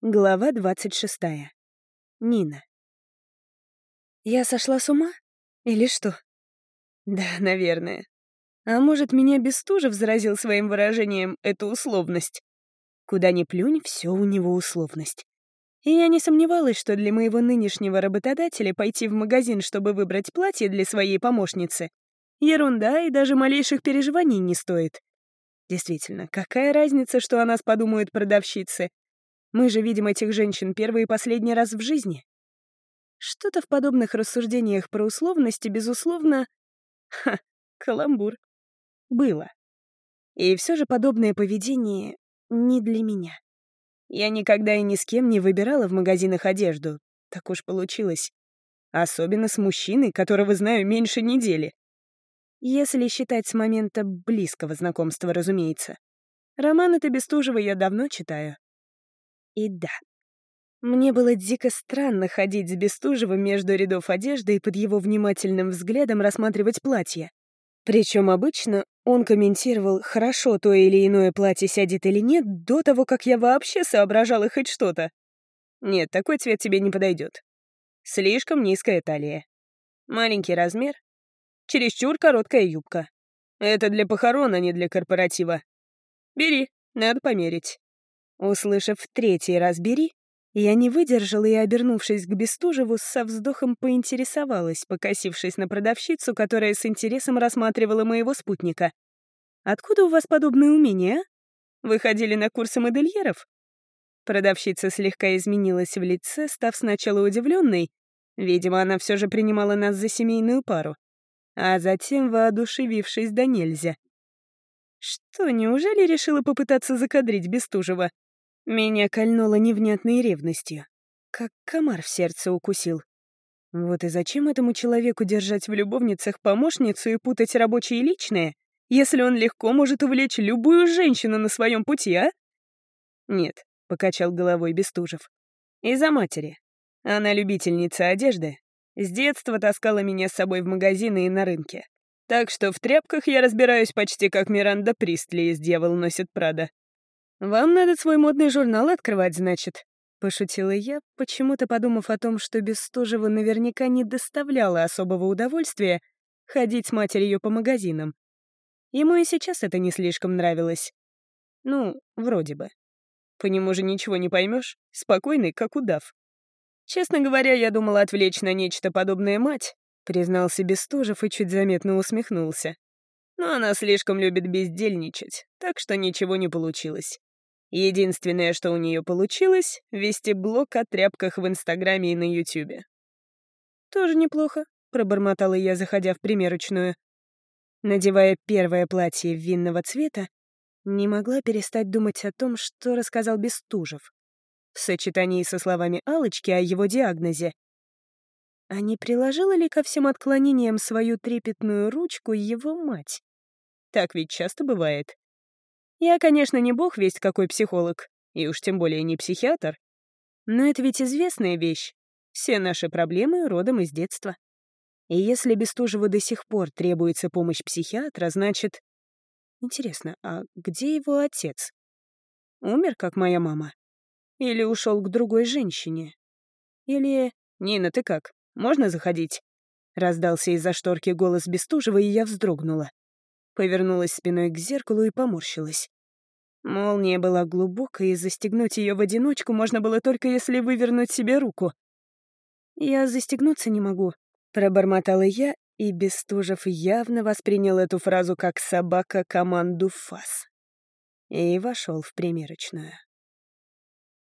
Глава 26. Нина. Я сошла с ума? Или что? Да, наверное. А может, меня Бестужев заразил своим выражением эту условность? Куда ни плюнь, все у него условность. И я не сомневалась, что для моего нынешнего работодателя пойти в магазин, чтобы выбрать платье для своей помощницы, ерунда и даже малейших переживаний не стоит. Действительно, какая разница, что о нас подумают продавщицы? Мы же видим этих женщин первый и последний раз в жизни. Что-то в подобных рассуждениях про условности, безусловно... Ха, каламбур. Было. И все же подобное поведение не для меня. Я никогда и ни с кем не выбирала в магазинах одежду. Так уж получилось. Особенно с мужчиной, которого знаю меньше недели. Если считать с момента близкого знакомства, разумеется. Романа-то Бестужева я давно читаю. И да, мне было дико странно ходить с Бестужевым между рядов одежды и под его внимательным взглядом рассматривать платье. Причем обычно он комментировал, хорошо то или иное платье сядет или нет, до того, как я вообще соображала хоть что-то. Нет, такой цвет тебе не подойдет. Слишком низкая талия. Маленький размер. Чересчур короткая юбка. Это для похорон, а не для корпоратива. Бери, надо померить. Услышав третий раз «бери», я не выдержала и, обернувшись к Бестужеву, со вздохом поинтересовалась, покосившись на продавщицу, которая с интересом рассматривала моего спутника. «Откуда у вас подобные умения, а? Вы ходили на курсы модельеров?» Продавщица слегка изменилась в лице, став сначала удивленной, видимо, она все же принимала нас за семейную пару, а затем воодушевившись до нельзя. Что, неужели решила попытаться закадрить Бестужева? Меня кольнуло невнятной ревностью. Как комар в сердце укусил. Вот и зачем этому человеку держать в любовницах помощницу и путать рабочее и личное, если он легко может увлечь любую женщину на своем пути, а? Нет, — покачал головой Бестужев. Из-за матери. Она любительница одежды. С детства таскала меня с собой в магазины и на рынке. Так что в тряпках я разбираюсь почти как Миранда Пристли из «Дьявол носит Прада». «Вам надо свой модный журнал открывать, значит?» — пошутила я, почему-то подумав о том, что Бестужева наверняка не доставляло особого удовольствия ходить с матерью по магазинам. Ему и сейчас это не слишком нравилось. Ну, вроде бы. По нему же ничего не поймешь, спокойный, как удав. Честно говоря, я думала отвлечь на нечто подобное мать, признался Бестужев и чуть заметно усмехнулся. Но она слишком любит бездельничать, так что ничего не получилось. Единственное, что у нее получилось — вести блог о тряпках в Инстаграме и на Ютубе. «Тоже неплохо», — пробормотала я, заходя в примерочную. Надевая первое платье винного цвета, не могла перестать думать о том, что рассказал Бестужев. В сочетании со словами алочки о его диагнозе. А не приложила ли ко всем отклонениям свою трепетную ручку его мать? Так ведь часто бывает. Я, конечно, не бог весть какой психолог, и уж тем более не психиатр. Но это ведь известная вещь. Все наши проблемы родом из детства. И если Бестужеву до сих пор требуется помощь психиатра, значит... Интересно, а где его отец? Умер, как моя мама? Или ушел к другой женщине? Или... «Нина, ты как? Можно заходить?» Раздался из-за шторки голос Бестужева, и я вздрогнула повернулась спиной к зеркалу и поморщилась. Молния была глубокой, и застегнуть ее в одиночку можно было только если вывернуть себе руку. «Я застегнуться не могу», — пробормотала я, и Бестужев явно воспринял эту фразу как собака команду «фас». И вошел в примерочную.